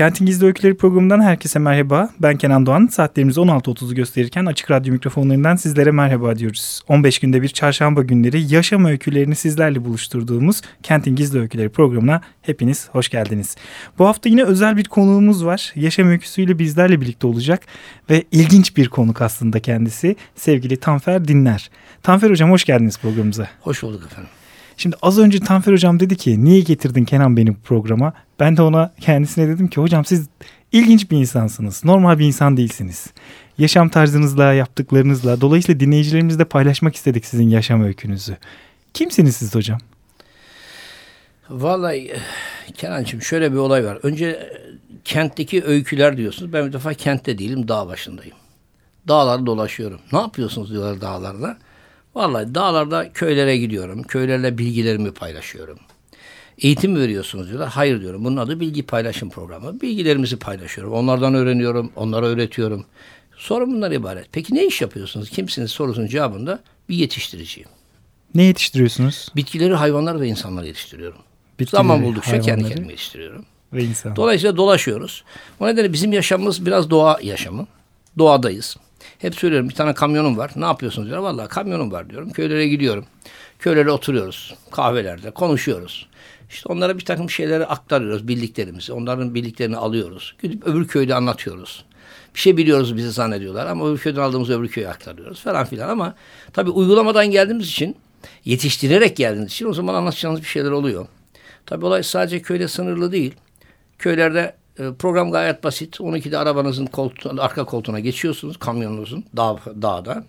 Kentin Gizli Öyküleri programından herkese merhaba. Ben Kenan Doğan. Saatlerimiz 16.30'u gösterirken Açık Radyo mikrofonlarından sizlere merhaba diyoruz. 15 günde bir çarşamba günleri yaşam öykülerini sizlerle buluşturduğumuz Kentin Gizli Öyküleri programına hepiniz hoş geldiniz. Bu hafta yine özel bir konuğumuz var. Yaşam öyküsüyle bizlerle birlikte olacak ve ilginç bir konuk aslında kendisi. Sevgili Tanfer Dinler. Tanfer Hocam hoş geldiniz programımıza. Hoş bulduk efendim. Şimdi az önce Tanfer Hocam dedi ki niye getirdin Kenan beni bu programa? Ben de ona kendisine dedim ki hocam siz ilginç bir insansınız. Normal bir insan değilsiniz. Yaşam tarzınızla, yaptıklarınızla dolayısıyla dinleyicilerimizle paylaşmak istedik sizin yaşam öykünüzü. Kimsiniz siz hocam? Vallahi Kenancığım şöyle bir olay var. Önce kentteki öyküler diyorsunuz. Ben bir defa kentte değilim, dağ başındayım. Dağları dolaşıyorum. Ne yapıyorsunuz diyorlar dağlarda. Vallahi dağlarda köylere gidiyorum. Köylerle bilgilerimi paylaşıyorum. Eğitim veriyorsunuz diyorlar. Hayır diyorum. Bunun adı bilgi paylaşım programı. Bilgilerimizi paylaşıyorum. Onlardan öğreniyorum. Onlara öğretiyorum. Sorun bunlar ibaret. Peki ne iş yapıyorsunuz? Kimsiniz sorusunun cevabında bir yetiştiriciyim. Ne yetiştiriyorsunuz? Bitkileri, hayvanlar ve insanları yetiştiriyorum. Bitkileri, Zaman buldukça kendi hayvanları kendime yetiştiriyorum. Ve insan. Dolayısıyla dolaşıyoruz. O nedenle bizim yaşamımız biraz doğa yaşamı. Doğadayız. Hep söylüyorum bir tane kamyonum var. Ne yapıyorsunuz diyor. Vallahi kamyonum var diyorum. Köylere gidiyorum. Köylere oturuyoruz. Kahvelerde konuşuyoruz. İşte onlara bir takım şeyleri aktarıyoruz. Bildiklerimizi. Onların bildiklerini alıyoruz. Gidip öbür köyde anlatıyoruz. Bir şey biliyoruz bizi zannediyorlar ama öbür köyden aldığımız öbür köye aktarıyoruz falan filan ama tabii uygulamadan geldiğimiz için yetiştirerek geldiğimiz için o zaman anlatacağınız bir şeyler oluyor. Tabii olay sadece köyde sınırlı değil. Köylerde program gayet basit. 12'de arabanızın koltuğu, arka koltuğuna geçiyorsunuz kamyonunuzun dağ, dağda.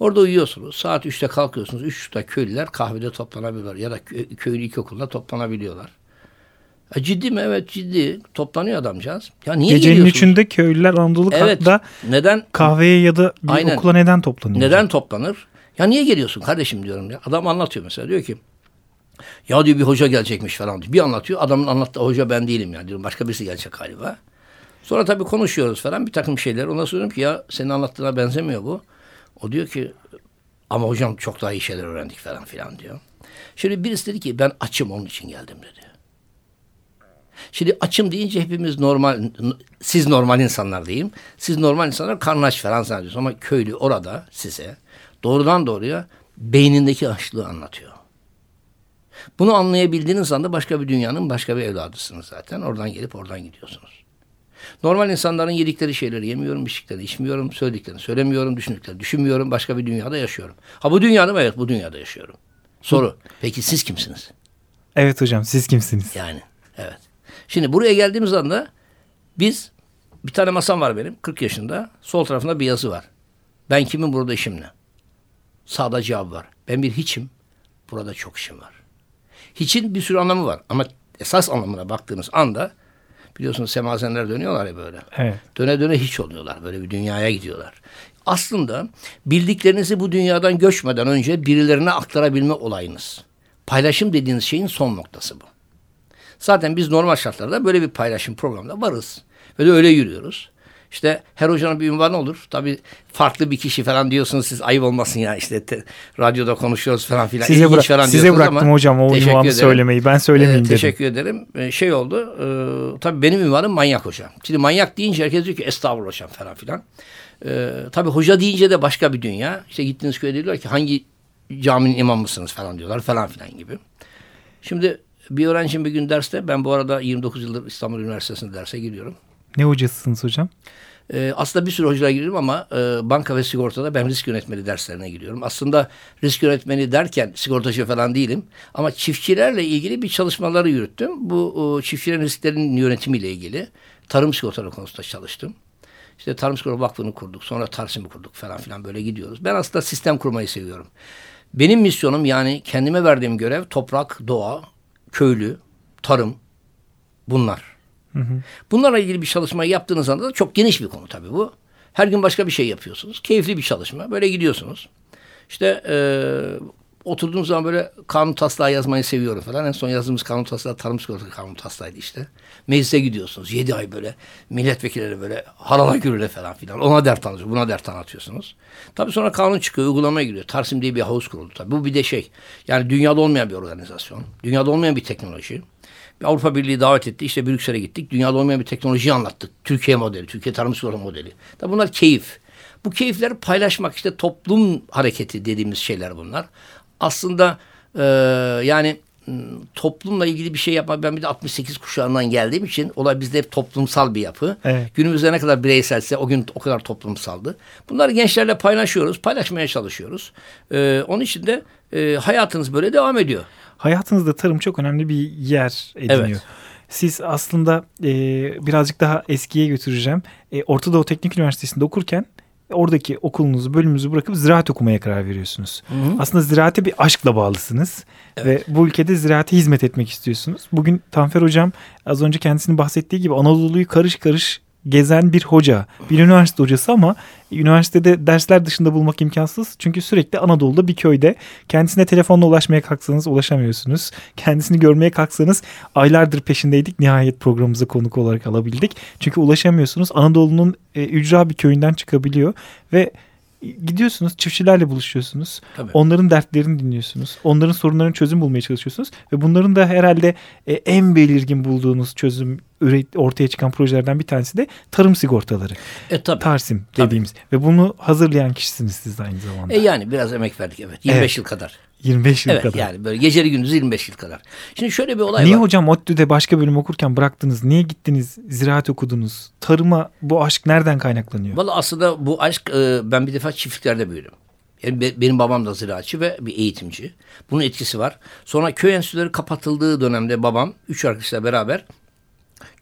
Orada uyuyorsunuz. Saat 3'te kalkıyorsunuz. 3'te köylüler kahvede toplanabiliyorlar. Ya da kö- köylü ilkokulda toplanabiliyorlar. E, ciddi mi? Evet ciddi. Toplanıyor adamcağız. Ya niye Gecenin üçünde köylüler Anadolu Evet. Kat'ta Neden? kahveye ya da bir Aynen. okula neden toplanıyor? Neden toplanır? Ya niye geliyorsun kardeşim diyorum ya. Adam anlatıyor mesela diyor ki ya diyor bir hoca gelecekmiş falan diyor. Bir anlatıyor adamın anlattığı hoca ben değilim ya diyorum. Başka birisi gelecek galiba. Sonra tabii konuşuyoruz falan bir takım şeyler. Ona söylüyorum ki ya senin anlattığına benzemiyor bu. O diyor ki ama hocam çok daha iyi şeyler öğrendik falan filan diyor. Şimdi birisi dedi ki ben açım onun için geldim dedi. Şimdi açım deyince hepimiz normal, siz normal insanlar diyeyim. Siz normal insanlar karnı aç falan zannediyorsunuz. Ama köylü orada size doğrudan doğruya beynindeki açlığı anlatıyor. Bunu anlayabildiğiniz anda başka bir dünyanın başka bir evladısınız zaten. Oradan gelip oradan gidiyorsunuz. Normal insanların yedikleri şeyleri yemiyorum, içtiklerini içmiyorum, söylediklerini söylemiyorum, düşündüklerini düşünmüyorum. Başka bir dünyada yaşıyorum. Ha bu dünyada mı? Evet bu dünyada yaşıyorum. Soru. Peki siz kimsiniz? Evet hocam siz kimsiniz? Yani evet. Şimdi buraya geldiğimiz anda biz bir tane masam var benim 40 yaşında. Sol tarafında bir yazı var. Ben kimim burada işim ne? Sağda cevap var. Ben bir hiçim. Burada çok işim var. Hiçin bir sürü anlamı var. Ama esas anlamına baktığınız anda biliyorsunuz semazenler dönüyorlar ya böyle. Evet. Döne döne hiç oluyorlar. Böyle bir dünyaya gidiyorlar. Aslında bildiklerinizi bu dünyadan göçmeden önce birilerine aktarabilme olayınız. Paylaşım dediğiniz şeyin son noktası bu. Zaten biz normal şartlarda böyle bir paylaşım programında varız. Ve de öyle yürüyoruz. İşte her hocanın bir ünvanı olur. Tabii farklı bir kişi falan diyorsunuz siz ayıp olmasın ya işte te, radyoda konuşuyoruz falan filan. Size, bıra- falan size bıraktım ama hocam o ünvanı ederim. söylemeyi. Ben söylemeyeyim Ee, dedim. Teşekkür ederim. Ee, şey oldu. E, tabii benim ünvanım manyak hocam. Şimdi manyak deyince herkes diyor ki estağfurullah hocam falan filan. Ee, tabii hoca deyince de başka bir dünya. İşte gittiğiniz köyde diyorlar ki hangi caminin imamı mısınız falan diyorlar falan filan gibi. Şimdi bir öğrencim bir gün derste ben bu arada 29 yıldır İstanbul Üniversitesi'nde derse giriyorum. Ne hocasısınız hocam? Ee, aslında bir sürü hocalara giriyorum ama e, banka ve sigortada ben risk yönetmeni derslerine giriyorum. Aslında risk yönetmeni derken sigortacı falan değilim. Ama çiftçilerle ilgili bir çalışmaları yürüttüm. Bu çiftçilerin risklerinin yönetimiyle ilgili tarım sigortaları konusunda çalıştım. İşte Tarım Sigorta Vakfı'nı kurduk. Sonra Tarsim'i kurduk falan filan böyle gidiyoruz. Ben aslında sistem kurmayı seviyorum. Benim misyonum yani kendime verdiğim görev toprak, doğa, köylü, tarım bunlar. Bunlarla ilgili bir çalışmayı yaptığınız anda da çok geniş bir konu tabii bu. Her gün başka bir şey yapıyorsunuz. Keyifli bir çalışma. Böyle gidiyorsunuz. İşte e, oturduğunuz zaman böyle kanun taslağı yazmayı seviyorum falan. En son yazdığımız kanun taslağı tarım sigortası kanun taslağıydı işte. Meclise gidiyorsunuz. Yedi ay böyle milletvekilleri böyle harala gürüle falan filan. Ona dert anlatıyor. Buna dert anlatıyorsunuz. Tabii sonra kanun çıkıyor. Uygulamaya giriyor. Tarsim diye bir havuz kuruldu tabii. Bu bir de şey. Yani dünyada olmayan bir organizasyon. Dünyada olmayan bir teknoloji. Avrupa Birliği davet etti. İşte Brüksel'e gittik. Dünyada olmayan bir teknolojiyi anlattık. Türkiye modeli, Türkiye tarım sigorta modeli. Tabii bunlar keyif. Bu keyifleri paylaşmak işte toplum hareketi dediğimiz şeyler bunlar. Aslında e, yani m, toplumla ilgili bir şey yapmak ben bir de 68 kuşağından geldiğim için olay bizde hep toplumsal bir yapı. Evet. Günümüzde ne kadar bireyselse o gün o kadar toplumsaldı. Bunları gençlerle paylaşıyoruz, paylaşmaya çalışıyoruz. E, onun için de e, hayatınız böyle devam ediyor. Hayatınızda tarım çok önemli bir yer ediniyor. Evet. Siz aslında e, birazcık daha eskiye götüreceğim. E, Orta Doğu Teknik Üniversitesi'nde okurken oradaki okulunuzu, bölümünüzü bırakıp ziraat okumaya karar veriyorsunuz. Aslında ziraate bir aşkla bağlısınız ve bu ülkede ziraate hizmet etmek istiyorsunuz. Bugün Tanfer Hocam az önce kendisinin bahsettiği gibi Anadolu'yu karış karış gezen bir hoca, bir üniversite hocası ama üniversitede dersler dışında bulmak imkansız. Çünkü sürekli Anadolu'da bir köyde kendisine telefonla ulaşmaya kalksanız ulaşamıyorsunuz. Kendisini görmeye kalksanız aylardır peşindeydik. Nihayet programımıza konuk olarak alabildik. Çünkü ulaşamıyorsunuz. Anadolu'nun e, ücra bir köyünden çıkabiliyor ve gidiyorsunuz çiftçilerle buluşuyorsunuz. Tabii. Onların dertlerini dinliyorsunuz. Onların sorunlarına çözüm bulmaya çalışıyorsunuz. Ve bunların da herhalde e, en belirgin bulduğunuz çözüm ortaya çıkan projelerden bir tanesi de tarım sigortaları. E tabii. Tarsim Tabii. dediğimiz. Ve bunu hazırlayan kişisiniz siz de aynı zamanda. E yani biraz emek verdik evet. 25 Evet. yıl kadar. 25 yıl Evet kadar. yani böyle geceli gündüz 25 yıl kadar. Şimdi şöyle bir olay Niye var. hocam ODTÜ'de başka bölüm okurken bıraktınız? Niye gittiniz ziraat okudunuz? Tarıma bu aşk nereden kaynaklanıyor? Valla aslında bu aşk e, ben bir defa çiftliklerde büyüdüm. Yani be- benim babam da ziraatçı ve bir eğitimci. Bunun etkisi var. Sonra köy enstitüleri kapatıldığı dönemde babam üç arkadaşla beraber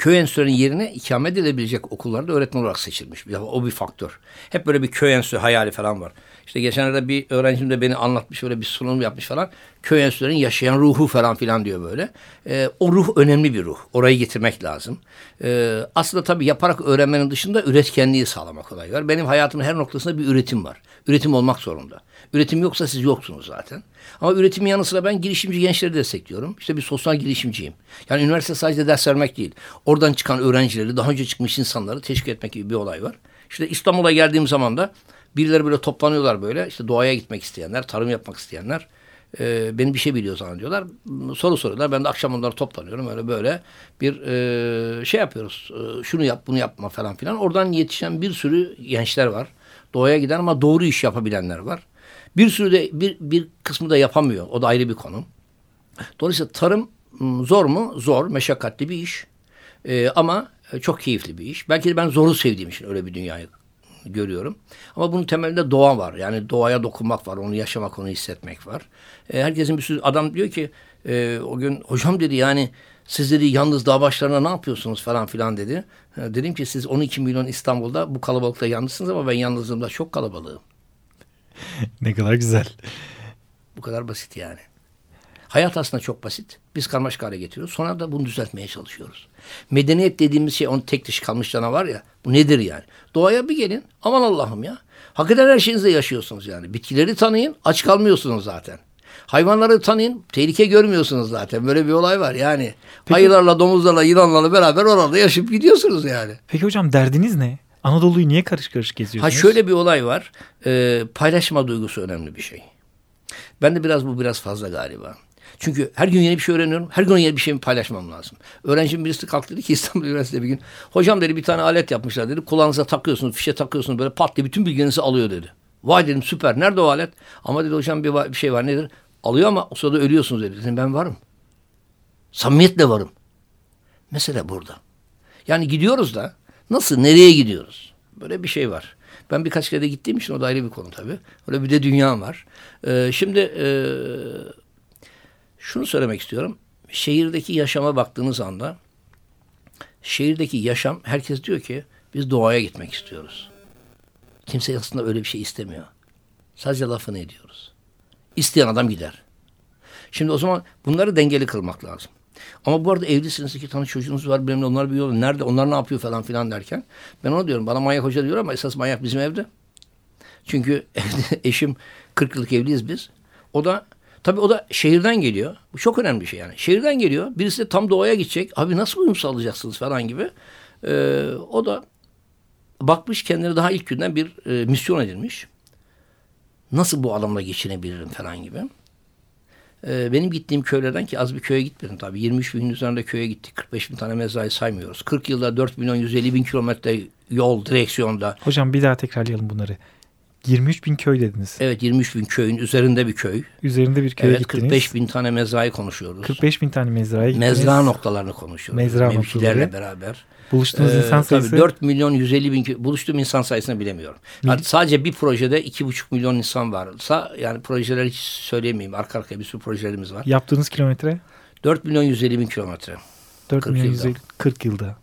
köy enstitülerinin yerine ikamet edilebilecek okullarda öğretmen olarak seçilmiş. O bir faktör. Hep böyle bir köy enstitüsü hayali falan var. İşte geçenlerde bir öğrencim de beni anlatmış öyle bir sunum yapmış falan. Köy enstitülerinin yaşayan ruhu falan filan diyor böyle. Ee, o ruh önemli bir ruh. Orayı getirmek lazım. Ee, aslında tabii yaparak öğrenmenin dışında üretkenliği sağlamak olay var. Benim hayatımın her noktasında bir üretim var. Üretim olmak zorunda. Üretim yoksa siz yoksunuz zaten. Ama üretimin yanı sıra ben girişimci gençleri destekliyorum. İşte bir sosyal girişimciyim. Yani üniversite sadece ders vermek değil. Oradan çıkan öğrencileri, daha önce çıkmış insanları teşvik etmek gibi bir olay var. İşte İstanbul'a geldiğim zaman da birileri böyle toplanıyorlar böyle. İşte doğaya gitmek isteyenler, tarım yapmak isteyenler. E, beni bir şey biliyor zannediyorlar. Soru soruyorlar. Ben de akşam onları toplanıyorum. Öyle böyle bir e, şey yapıyoruz. E, şunu yap, bunu yapma falan filan. Oradan yetişen bir sürü gençler var. Doğaya giden ama doğru iş yapabilenler var. Bir sürü de bir, bir kısmı da yapamıyor. O da ayrı bir konu. Dolayısıyla tarım zor mu? Zor, meşakkatli bir iş. Ee, ama e, çok keyifli bir iş. Belki de ben zoru sevdiğim için öyle bir dünyayı görüyorum. Ama bunun temelinde doğa var. Yani doğaya dokunmak var, onu yaşamak, onu hissetmek var. Ee, herkesin bir sürü adam diyor ki e, o gün hocam dedi yani siz dedi yalnız dağ başlarına ne yapıyorsunuz falan filan dedi. Ha, dedim ki siz 12 milyon İstanbul'da bu kalabalıkta yalnızsınız ama ben yalnızlığımda çok kalabalığım. Ne kadar güzel. Bu kadar basit yani. Hayat aslında çok basit. Biz karmaşık hale getiriyoruz. Sonra da bunu düzeltmeye çalışıyoruz. Medeniyet dediğimiz şey onun tek dışı kalmış canavar ya. Bu nedir yani? Doğaya bir gelin. Aman Allah'ım ya. Hakikaten her şeyinizde yaşıyorsunuz yani. Bitkileri tanıyın. Aç kalmıyorsunuz zaten. Hayvanları tanıyın. Tehlike görmüyorsunuz zaten. Böyle bir olay var yani. Ayılarla, domuzlarla, yılanlarla beraber orada yaşayıp gidiyorsunuz yani. Peki hocam derdiniz ne? Anadolu'yu niye karış karış Ha geziyorsunuz? şöyle bir olay var. Ee, paylaşma duygusu önemli bir şey. Ben de biraz bu biraz fazla galiba. Çünkü her gün yeni bir şey öğreniyorum. Her gün yeni bir şeyimi paylaşmam lazım. Öğrencim birisi kalktı dedi ki İstanbul Üniversitesi'nde bir gün. Hocam dedi bir tane alet yapmışlar dedi. Kulağınıza takıyorsunuz, fişe takıyorsunuz böyle pat diye bütün bilginizi alıyor dedi. Vay dedim süper. Nerede o alet? Ama dedi hocam bir, bir şey var nedir? Alıyor ama o sırada ölüyorsunuz dedi. Dedim ben varım. Samimiyetle varım. Mesele burada. Yani gidiyoruz da nasıl, nereye gidiyoruz? Böyle bir şey var. Ben birkaç kere de gittiğim için o da ayrı bir konu tabii. Öyle bir de dünya var. Ee, şimdi e, şunu söylemek istiyorum. Şehirdeki yaşama baktığınız anda şehirdeki yaşam herkes diyor ki biz doğaya gitmek istiyoruz. Kimse aslında öyle bir şey istemiyor. Sadece lafını ediyoruz. İsteyen adam gider. Şimdi o zaman bunları dengeli kılmak lazım. Ama bu arada evlisiniz, iki tane çocuğunuz var, benimle onlar bir yol. Nerede, onlar ne yapıyor falan filan derken. Ben ona diyorum, bana manyak hoca diyor ama esas manyak bizim evde. Çünkü evde eşim 40 yıllık evliyiz biz. O da tabii o da şehirden geliyor. Bu çok önemli bir şey yani. Şehirden geliyor. Birisi de tam doğaya gidecek. Abi nasıl uyum sağlayacaksınız falan gibi. Ee, o da bakmış kendine daha ilk günden bir e, misyon edilmiş. Nasıl bu adamla geçinebilirim falan gibi. Ee, benim gittiğim köylerden ki az bir köye gitmedim tabii. 23 bin üzerinde köye gittik. 45 bin tane mezrayı saymıyoruz. 40 yılda 4 milyon 150 bin kilometre yol direksiyonda. Hocam bir daha tekrarlayalım bunları. 23 bin köy dediniz. Evet 23 bin köyün üzerinde bir köy. Üzerinde bir köye evet, gittiniz. 45 bin tane mezrayı konuşuyoruz. 45 bin tane mezraya gittiniz. Mezra noktalarını konuşuyoruz. Mezra noktaları. beraber. Buluştuğunuz Ee, insan sayısı Tabii 4 milyon 150 bin buluştuğum insan sayısını bilemiyorum. Yani sadece bir projede 2,5 milyon insan varsa yani projeler hiç söyleyemeyeyim. Arka arkaya bir sürü projelerimiz var. yaptığınız kilometre 4 milyon 150 bin kilometre. 4 40 milyon yılda. 150 40 yılda.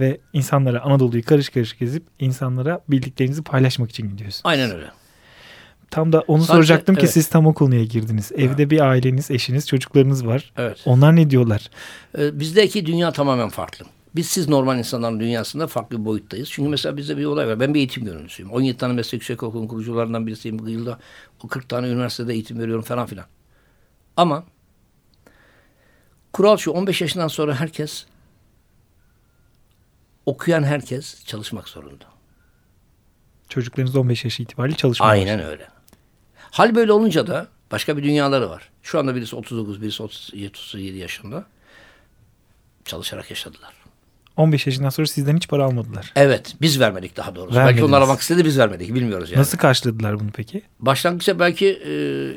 Ve insanlara Anadolu'yu karış karış gezip insanlara bildiklerinizi paylaşmak için gidiyorsun. Aynen öyle. Tam da onu Sadece- soracaktım ki evet. siz tam o konuya girdiniz. Evde bir aileniz, eşiniz, çocuklarınız var. Evet. Onlar ne diyorlar? Ee, bizdeki dünya tamamen farklı. Biz siz normal insanların dünyasında farklı bir boyuttayız. Çünkü mesela bizde bir olay var. Ben bir eğitim gönüllüsüyüm. 17 tane meslek yüksek okulun kurucularından birisiyim. Bu yılda o 40 tane üniversitede eğitim veriyorum falan filan. Ama kural şu 15 yaşından sonra herkes okuyan herkes çalışmak zorunda. Çocuklarınız 15 yaş itibariyle çalışmaya Aynen öyle. Hal böyle olunca da başka bir dünyaları var. Şu anda birisi 39, birisi 37, 37 yaşında. Çalışarak yaşadılar. 15 yaşından sonra sizden hiç para almadılar. Evet biz vermedik daha doğrusu. Vermediniz. Belki onlar almak istedi biz vermedik bilmiyoruz yani. Nasıl karşıladılar bunu peki? Başlangıçta belki e,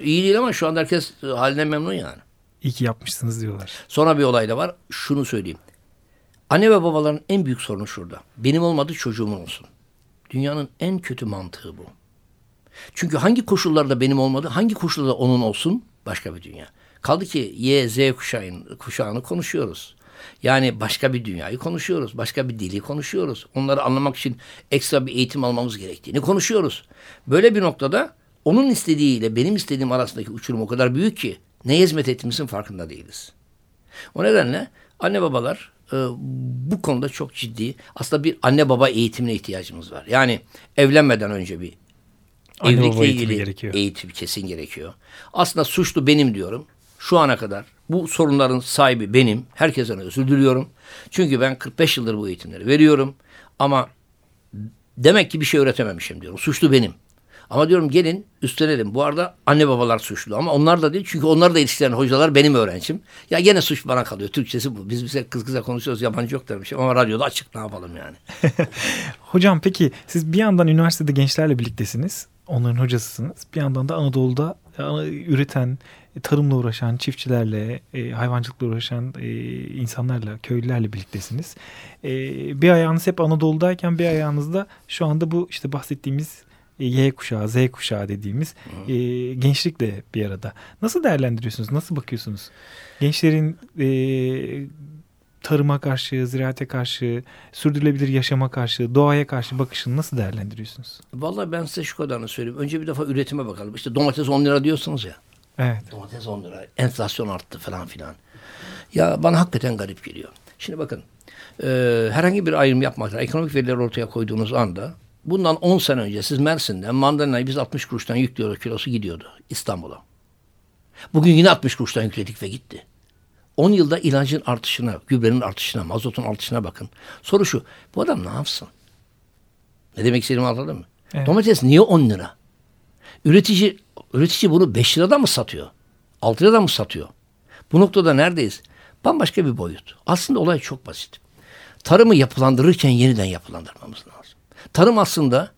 iyi değil ama şu anda herkes e, haline memnun yani. İyi ki yapmışsınız diyorlar. Sonra bir olay da var. Şunu söyleyeyim. Anne ve babaların en büyük sorunu şurada. Benim olmadı çocuğumun olsun. Dünyanın en kötü mantığı bu. Çünkü hangi koşullarda benim olmadı, hangi koşullarda onun olsun başka bir dünya. Kaldı ki Y, Z kuşağın, kuşağını konuşuyoruz. Yani başka bir dünyayı konuşuyoruz. Başka bir dili konuşuyoruz. Onları anlamak için ekstra bir eğitim almamız gerektiğini konuşuyoruz. Böyle bir noktada onun istediğiyle benim istediğim arasındaki uçurum o kadar büyük ki neye hizmet ettiğimizin farkında değiliz. O nedenle anne babalar e, bu konuda çok ciddi aslında bir anne baba eğitimine ihtiyacımız var. Yani evlenmeden önce bir Anne evlilikle ilgili gerekiyor. eğitim kesin gerekiyor. Aslında suçlu benim diyorum. Şu ana kadar bu sorunların sahibi benim. Herkesten özür diliyorum. Çünkü ben 45 yıldır bu eğitimleri veriyorum. Ama demek ki bir şey öğretememişim diyorum. Suçlu benim. Ama diyorum gelin üstlenelim. Bu arada anne babalar suçlu ama onlar da değil. Çünkü onlar da yetiştiren hocalar benim öğrencim. Ya gene suç bana kalıyor. Türkçesi bu. Biz bize kız kıza konuşuyoruz. Yabancı yok demişim ama radyoda açık ne yapalım yani. Hocam peki siz bir yandan üniversitede gençlerle birliktesiniz. Onların hocasısınız. Bir yandan da Anadolu'da e, üreten, e, tarımla uğraşan çiftçilerle, e, hayvancılıkla uğraşan insanlarla, köylülerle birliktesiniz. Bir ayağınız hep Anadolu'dayken bir ayağınız da şu anda bu işte bahsettiğimiz Y kuşağı, Z kuşağı dediğimiz e, gençlikle bir arada. Nasıl değerlendiriyorsunuz? Nasıl bakıyorsunuz? Gençlerin e, tarıma karşı, ziraate karşı, sürdürülebilir yaşama karşı, doğaya karşı bakışını nasıl değerlendiriyorsunuz? Vallahi ben size şu kadarını söyleyeyim. Önce bir defa üretime bakalım. İşte domates 10 lira diyorsunuz ya. Evet. Domates 10 lira. Enflasyon arttı falan filan. Ya bana hakikaten garip geliyor. Şimdi bakın. e, herhangi bir ayrım yapmaktan ekonomik verileri ortaya koyduğunuz anda bundan 10 sene önce siz Mersin'den mandalinayı biz 60 kuruştan yüklüyoruz kilosu gidiyordu İstanbul'a. Bugün yine 60 kuruştan yükledik ve gitti. 10 yılda ilacın artışına, gübrenin artışına, mazotun artışına bakın. Soru şu, bu adam ne yapsın? Ne demek istediğimi anladın mı? Evet. Domates niye 10 lira? Üretici üretici bunu 5 lirada mı satıyor? 6 lirada mı satıyor? Bu noktada neredeyiz? Bambaşka bir boyut. Aslında olay çok basit. Tarımı yapılandırırken yeniden yapılandırmamız lazım. Tarım aslında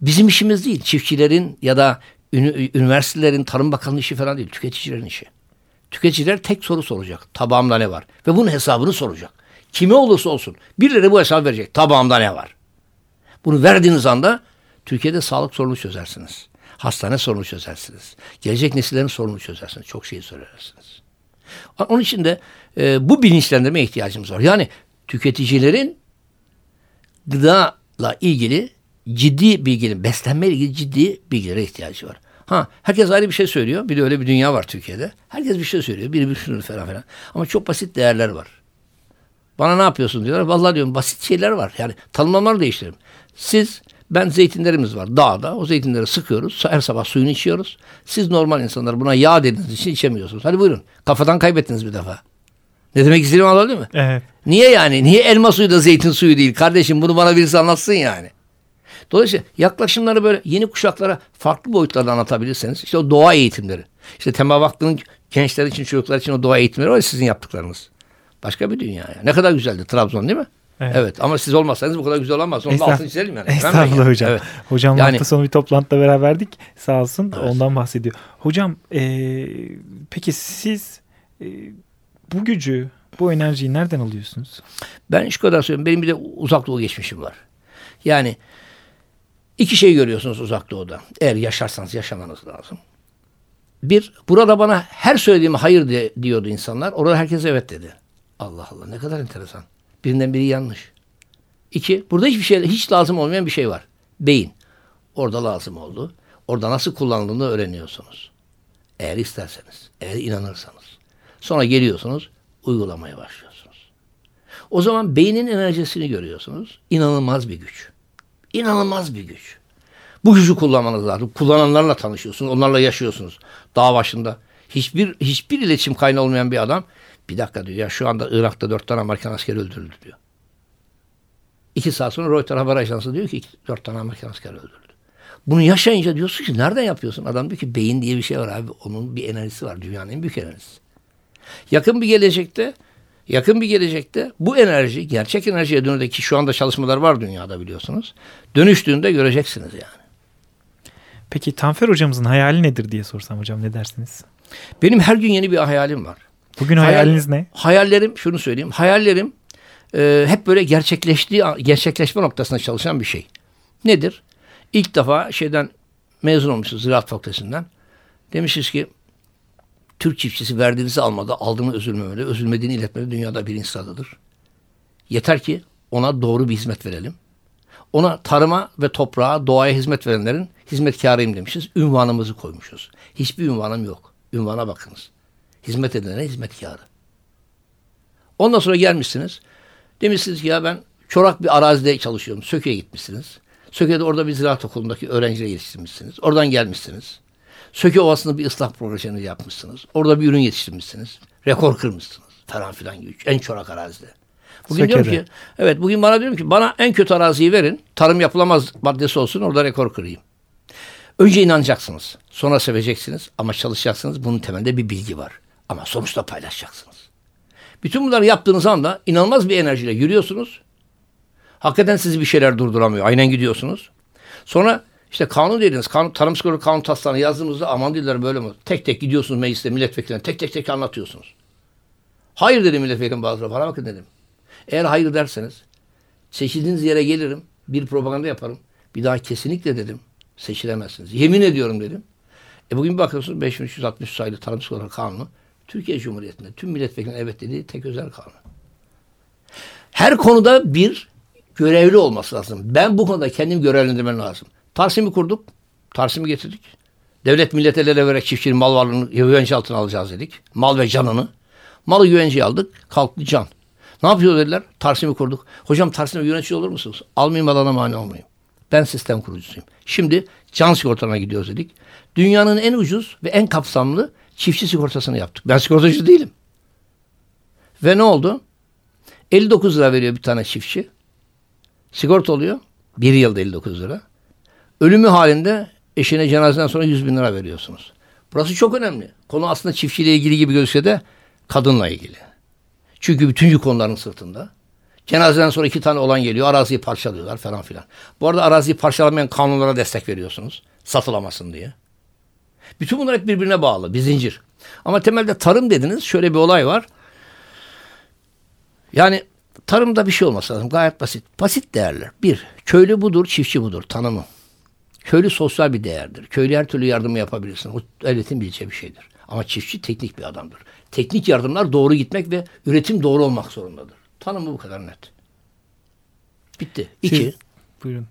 bizim işimiz değil. Çiftçilerin ya da üniversitelerin, Tarım Bakanlığı işi falan değil. Tüketicilerin işi. Tüketiciler tek soru soracak. Tabağımda ne var? Ve bunun hesabını soracak. Kime olursa olsun. Birileri bu hesabı verecek. Tabağımda ne var? Bunu verdiğiniz anda Türkiye'de sağlık sorunu çözersiniz. Hastane sorunu çözersiniz. Gelecek nesillerin sorunu çözersiniz. Çok şey söylersiniz. Onun için de e, bu bilinçlendirmeye ihtiyacımız var. Yani tüketicilerin gıdayla ilgili ciddi bilginin, beslenmeyle ilgili ciddi bilgilere ihtiyacı var. Ha herkes ayrı bir şey söylüyor. Bir de öyle bir dünya var Türkiye'de. Herkes bir şey söylüyor. Biri bir sürü falan filan. Ama çok basit değerler var. Bana ne yapıyorsun diyorlar. Vallahi diyorum basit şeyler var. Yani tanımlamaları değiştirelim. Siz ben zeytinlerimiz var dağda. O zeytinleri sıkıyoruz. Her sabah suyunu içiyoruz. Siz normal insanlar buna yağ dediğiniz için içemiyorsunuz. Hadi buyurun. Kafadan kaybettiniz bir defa. Ne demek istediğimi anladın mı? Evet. Niye yani? Niye elma suyu da zeytin suyu değil? Kardeşim bunu bana birisi anlatsın yani. Dolayısıyla yaklaşımları böyle yeni kuşaklara farklı boyutlarda anlatabilirseniz işte o doğa eğitimleri. İşte Tema Vakfı'nın gençler için çocuklar için o doğa eğitimleri var sizin yaptıklarınız. Başka bir dünya yani. Ne kadar güzeldi Trabzon değil mi? Evet. Evet, ama siz olmasanız bu kadar güzel olamaz. Onun Estağ- altını çizelim yani. Estağfurullah Yani. hocam. Evet. Hocam Yani- hafta sonu bir toplantıda beraberdik. Sağ olsun Evet. ondan bahsediyor. Hocam ee, peki siz ee, bu gücü, bu enerjiyi nereden alıyorsunuz? Ben şu kadar söyleyeyim. Benim bir de uzak doğu geçmişim var. Yani iki şey görüyorsunuz uzak doğuda. Eğer yaşarsanız yaşamanız lazım. Bir, burada bana her söylediğime hayır de, diyordu insanlar. Orada herkes evet dedi. Allah Allah ne kadar enteresan. Birinden biri yanlış. İki, burada hiçbir şey, hiç lazım olmayan bir şey var. Beyin. Orada lazım oldu. Orada nasıl kullanıldığını öğreniyorsunuz. Eğer isterseniz, eğer inanırsanız. Sonra geliyorsunuz, uygulamaya başlıyorsunuz. O zaman beynin enerjisini görüyorsunuz. İnanılmaz bir güç. İnanılmaz bir güç. Bu gücü kullanmanız lazım. Kullananlarla tanışıyorsunuz. Onlarla yaşıyorsunuz. Dağ başında hiçbir hiçbir iletişim kaynağı olmayan bir adam bir dakika diyor ya şu anda Irak'ta dört tane Amerikan askeri öldürüldü diyor. İki saat sonra Reuters haber ajansı diyor ki dört tane Amerikan askeri öldürüldü. Bunu yaşayınca diyorsun ki nereden yapıyorsun? Adam diyor ki beyin diye bir şey var abi. Onun bir enerjisi var. Dünyanın en büyük enerjisi. Yakın bir gelecekte yakın bir gelecekte bu enerji gerçek enerjiye dönecek ki şu anda çalışmalar var dünyada biliyorsunuz. Dönüştüğünde göreceksiniz yani. Peki Tanfer hocamızın hayali nedir diye sorsam hocam ne dersiniz? Benim her gün yeni bir hayalim var. Bugün Hayal- hayaliniz ne? Hayallerim şunu söyleyeyim. Hayallerim e, hep böyle gerçekleştiği gerçekleşme noktasında çalışan bir şey. Nedir? İlk defa şeyden mezun olmuşuz Ziraat Fakültesinden. Demişiz ki Türk çiftçisi verdiğinizi almadı, aldığını üzülmemeli, üzülmediğini iletmeli dünyada birinci sıradadır. Yeter ki ona doğru bir hizmet verelim. Ona tarıma ve toprağa, doğaya hizmet verenlerin hizmetkarıyım demişiz. Ünvanımızı koymuşuz. Hiçbir ünvanım yok. Ünvana bakınız. Hizmet edilene hizmetkarı. Ondan sonra gelmişsiniz. Demişsiniz ki ya ben çorak bir arazide çalışıyorum. Söke'ye gitmişsiniz. Söke'de orada bir ziraat okulundaki öğrencileri yetiştirmişsiniz. Oradan gelmişsiniz. Söke Ovası'nda bir ıslah projesi yapmışsınız. Orada bir ürün yetiştirmişsiniz. Rekor kırmışsınız. Falan filan gibi. En çorak arazide. Bugün diyorum Söke'de. ki evet bugün bana diyorum ki bana en kötü araziyi verin. Tarım yapılamaz maddesi olsun orada rekor kırayım. Önce inanacaksınız. Sonra seveceksiniz ama çalışacaksınız. Bunun temelinde bir bilgi var. Ama sonuçta paylaşacaksınız. Bütün bunları yaptığınız anda inanılmaz bir enerjiyle yürüyorsunuz. Hakikaten sizi bir şeyler durduramıyor. Aynen gidiyorsunuz. Sonra işte kanun dediniz. Kanun, tarım skoru kanun taslağını yazdığımızda aman diyorlar böyle mi? Tek tek gidiyorsunuz mecliste milletvekillerine tek tek tek anlatıyorsunuz. Hayır dedi milletvekili bazıları. Bana bakın dedim. Eğer hayır derseniz seçildiğiniz yere gelirim. Bir propaganda yaparım. Bir daha kesinlikle dedim. Seçilemezsiniz. Yemin ediyorum dedim. E bugün bir bakıyorsunuz 5360 sayılı tarım skoru kanunu Türkiye Cumhuriyeti'nde tüm milletvekillerinin evet dediği tek özel kanun. Her konuda bir görevli olması lazım. Ben bu konuda kendim görevlendirmem lazım. Tarsim'i kurduk. Tarsim'i getirdik. Devlet millete el ele vererek çiftçinin mal varlığını güvence altına alacağız dedik. Mal ve canını. Malı güvenceye aldık. Kalktı can. Ne yapıyor dediler? Tarsim'i kurduk. Hocam Tarsim'e yönetici olur musunuz? Almayayım alana mani olmayayım. Ben sistem kurucusuyum. Şimdi can sigortana gidiyoruz dedik. Dünyanın en ucuz ve en kapsamlı çiftçi sigortasını yaptık. Ben sigortacı değilim. Ve ne oldu? 59 lira veriyor bir tane çiftçi. Sigorta oluyor. Bir yılda 59 lira. Ölümü halinde eşine cenazeden sonra 100 bin lira veriyorsunuz. Burası çok önemli. Konu aslında çiftçiyle ilgili gibi gözükse de kadınla ilgili. Çünkü bütün yük onların sırtında. Cenazeden sonra iki tane olan geliyor. Araziyi parçalıyorlar falan filan. Bu arada araziyi parçalamayan kanunlara destek veriyorsunuz. Satılamasın diye. Bütün bunlar hep birbirine bağlı. Bir zincir. Ama temelde tarım dediniz. Şöyle bir olay var. Yani tarımda bir şey olması lazım. Gayet basit. Basit değerler. Bir, köylü budur, çiftçi budur. Tanımı. Köylü sosyal bir değerdir. Köylü her türlü yardımı yapabilirsin. O devletin bileceği bir şeydir. Ama çiftçi teknik bir adamdır. Teknik yardımlar doğru gitmek ve üretim doğru olmak zorundadır. Tanımı bu kadar net. Bitti. İki, Siz- buyurun.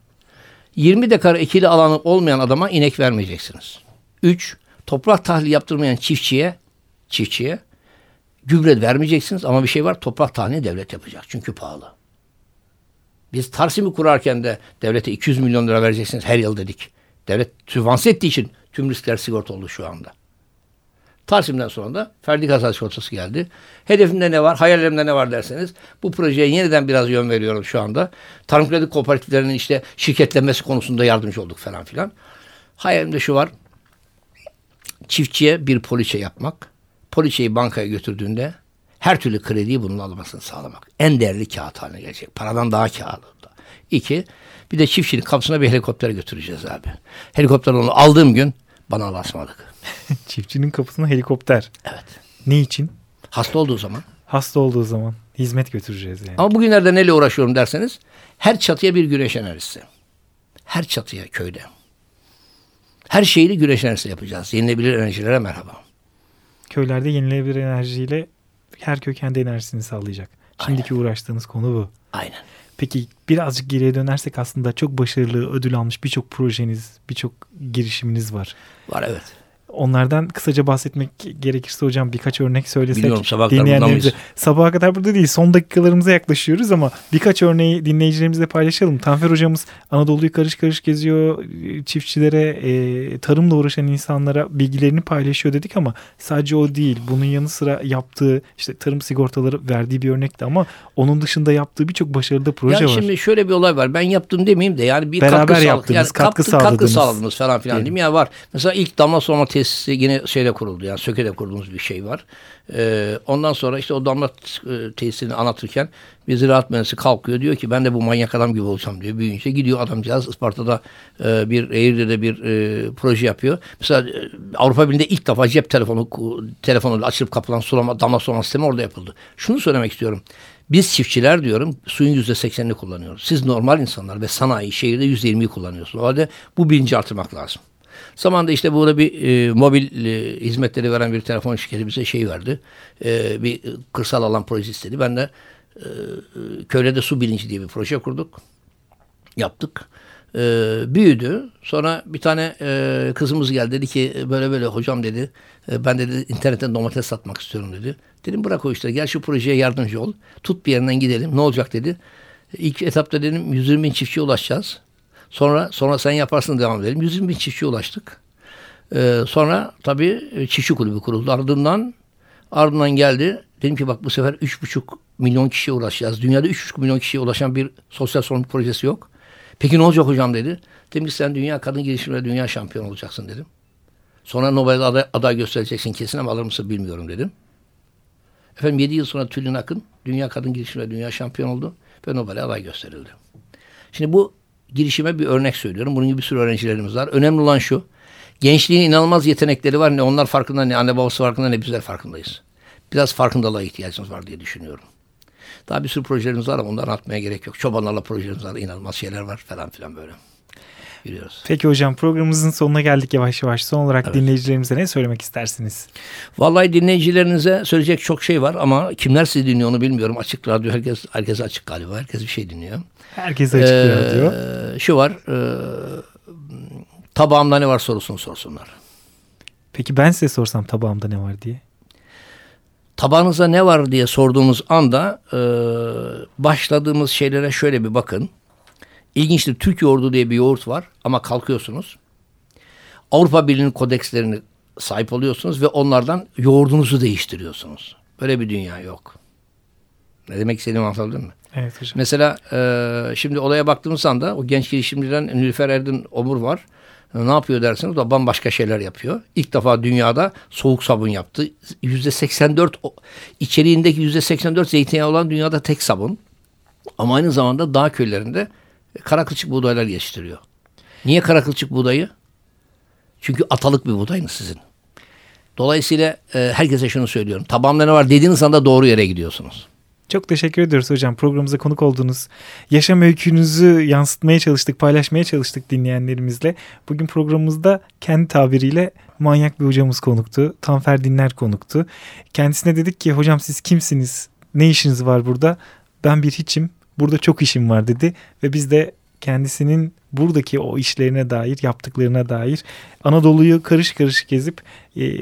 20 dekar ekili alanı olmayan adama inek vermeyeceksiniz. Üç, toprak tahlili yaptırmayan çiftçiye çiftçiye gübre vermeyeceksiniz ama bir şey var toprak tahlili devlet yapacak çünkü pahalı. Biz Tarsim'i kurarken de devlete 200 milyon lira vereceksiniz her yıl dedik. Devlet sübvanse ettiği için tüm riskler sigorta oldu şu anda. Tarsim'den sonra da Ferdi Kazan sigortası geldi. Hedefimde ne var, hayallerimde ne var derseniz bu projeye yeniden biraz yön veriyorum şu anda. Tarım kredi kooperatiflerinin işte şirketlenmesi konusunda yardımcı olduk falan filan. Hayalimde şu var. Çiftçiye bir poliçe yapmak. Poliçeyi bankaya götürdüğünde her türlü krediyi bunun almasını sağlamak. En değerli kağıt haline gelecek. Paradan daha kağıtlı. İki, bir de çiftçinin kapısına bir helikopter götüreceğiz abi. Helikopter onu aldığım gün bana alasmadık. Çiftçinin kapısına helikopter. Evet. Ne için? Hasta olduğu zaman. Hasta olduğu zaman hizmet götüreceğiz yani. Ama bugünlerde neyle uğraşıyorum derseniz her çatıya bir güneş enerjisi. Her çatıya köyde. Her şeyi güneş enerjisi yapacağız. Yenilebilir enerjilere merhaba. Köylerde yenilenebilir enerjiyle her köy kendi enerjisini sağlayacak. Şimdiki Aynen. uğraştığınız konu bu. Aynen. Peki birazcık geriye dönersek aslında çok başarılı ödül almış birçok projeniz, birçok girişiminiz var. Var evet. Onlardan kısaca bahsetmek gerekirse hocam birkaç örnek söylesek Biliyorum, sabaha kadar dinleyenlerimize. Sabaha kadar burada değil son dakikalarımıza yaklaşıyoruz ama birkaç örneği dinleyicilerimizle paylaşalım. Tanfer hocamız Anadolu'yu karış karış geziyor. Çiftçilere, e, tarımla uğraşan insanlara bilgilerini paylaşıyor dedik ama sadece o değil. Bunun yanı sıra yaptığı işte tarım sigortaları verdiği bir örnekti ama onun dışında yaptığı birçok başarılı proje ya var. şimdi şöyle bir olay var. Ben yaptım demeyeyim de yani bir Beraber katkı yaptınız, Yani katkı katkı, katkı sağladınız. sağladınız falan filan değil mi? Ya var. Mesela ilk damla sulama tesisi yine şeyde kuruldu. Yani Söke'de kurduğumuz bir şey var. Ee, ondan sonra işte o damla e, tesisini anlatırken bir ziraat mühendisi kalkıyor. Diyor ki ben de bu manyak adam gibi olacağım diyor. Büyüyünce gidiyor adamcağız Isparta'da e, bir Eğirdir'de bir e, proje yapıyor. Mesela e, Avrupa Birliği'nde ilk defa cep telefonu telefonuyla açılıp kapılan sulama, damla sulama sistemi orada yapıldı. Şunu söylemek istiyorum. Biz çiftçiler diyorum suyun yüzde seksenini kullanıyoruz. Siz normal insanlar ve sanayi şehirde yüzde yirmiyi kullanıyorsunuz. O halde bu bilinci artırmak lazım. Zamanında işte burada bir e, mobil e, hizmetleri veren bir telefon şirketi bize şey verdi. E, bir kırsal alan projesi istedi. Ben de e, köylerde su bilinci diye bir proje kurduk. Yaptık. E, büyüdü. Sonra bir tane e, kızımız geldi dedi ki böyle böyle hocam dedi e, ben dedi internetten domates satmak istiyorum dedi. Dedim bırak o işleri gel şu projeye yardımcı ol. Tut bir yerinden gidelim ne olacak dedi. İlk etapta dedim 120 bin çiftçiye ulaşacağız. Sonra sonra sen yaparsın devam edelim. 120 bin çiftçiye ulaştık. Ee, sonra tabii e, çiftçi kulübü kuruldu. Ardından ardından geldi. Dedim ki bak bu sefer 3,5 milyon kişiye ulaşacağız. Dünyada 3,5 milyon kişiye ulaşan bir sosyal sorumluluk projesi yok. Peki ne olacak hocam dedi. Dedim ki sen dünya kadın girişiminde dünya şampiyonu olacaksın dedim. Sonra Nobel aday, aday göstereceksin kesin ama alır mısın bilmiyorum dedim. Efendim 7 yıl sonra Tülin Akın dünya kadın girişiminde dünya şampiyon oldu ve Nobel'e aday gösterildi. Şimdi bu girişime bir örnek söylüyorum. Bunun gibi bir sürü öğrencilerimiz var. Önemli olan şu. Gençliğin inanılmaz yetenekleri var. Ne onlar farkında ne anne babası farkında ne bizler farkındayız. Biraz farkındalığa ihtiyacımız var diye düşünüyorum. Daha bir sürü projelerimiz var ama onları anlatmaya gerek yok. Çobanlarla projelerimiz var. inanılmaz şeyler var falan filan böyle. Yürüyoruz. Peki hocam programımızın sonuna geldik yavaş yavaş. Son olarak Evet. dinleyicilerimize ne söylemek istersiniz? Vallahi dinleyicilerinize söyleyecek çok şey var ama kimler sizi dinliyor onu bilmiyorum. Açık radyo herkes herkes açık galiba. Herkes bir şey dinliyor. Herkese açık Ee, radyo. Şu var. E, tabağımda ne var sorusunu sorsunlar. Peki ben size sorsam tabağımda ne var diye. Tabağınıza ne var diye sorduğumuz anda e, başladığımız şeylere şöyle bir bakın. İlginçtir. Türk yoğurdu diye bir yoğurt var ama kalkıyorsunuz. Avrupa Birliği'nin kodekslerini sahip oluyorsunuz ve onlardan yoğurdunuzu değiştiriyorsunuz. Böyle bir dünya yok. Ne demek istediğimi anlatabildim mi? Evet hocam. Mesela e, şimdi olaya baktığımız anda o genç girişimciden Nilüfer Erdin Omur var. E, Ne yapıyor dersiniz? O da bambaşka şeyler yapıyor. İlk defa dünyada soğuk sabun yaptı. Yüzde 84 o- içeriğindeki yüzde 84 zeytinyağı olan dünyada tek sabun. Ama aynı zamanda dağ köylerinde kara kılçık buğdaylar yetiştiriyor. Niye kara kılçık buğdayı? Çünkü atalık bir buğdayınız sizin. Dolayısıyla e, herkese şunu söylüyorum. Tabağımda var dediğiniz anda doğru yere gidiyorsunuz. Çok teşekkür ediyoruz hocam. Programımıza konuk oldunuz. Yaşam öykünüzü yansıtmaya çalıştık, paylaşmaya çalıştık dinleyenlerimizle. Bugün programımızda kendi tabiriyle manyak bir hocamız konuktu. Tanfer Dinler konuktu. Kendisine dedik ki hocam siz kimsiniz? Ne işiniz var burada? Ben bir hiçim. Burada çok işim var dedi. Ve biz de kendisinin buradaki o işlerine dair, yaptıklarına dair Anadolu'yu karış karış gezip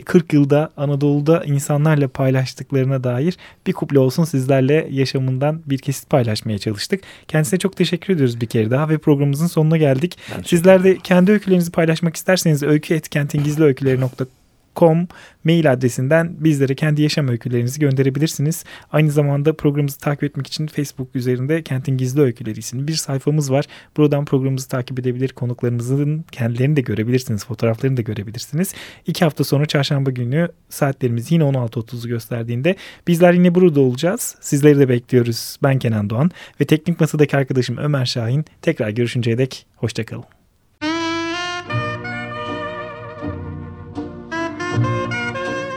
40 yılda Anadolu'da insanlarla paylaştıklarına dair bir kuple olsun sizlerle yaşamından bir kesit paylaşmaya çalıştık. Kendisine çok teşekkür ediyoruz bir kere daha ve programımızın sonuna geldik. Sizler de kendi öykülerinizi paylaşmak isterseniz öykü.kentingizliöyküleri.com com mail adresinden bizlere kendi yaşam öykülerinizi gönderebilirsiniz. Aynı zamanda programımızı takip etmek için Facebook üzerinde Kentin Gizli Öyküleri isimli bir sayfamız var. Buradan programımızı takip edebilir, konuklarımızın kendilerini de görebilirsiniz, fotoğraflarını da görebilirsiniz. İki hafta sonra çarşamba günü saatlerimiz yine 16.30'u gösterdiğinde bizler yine burada olacağız. Sizleri de bekliyoruz. Ben Kenan Doğan ve teknik masadaki arkadaşım Ömer Şahin. Tekrar görüşünceye dek hoşçakalın.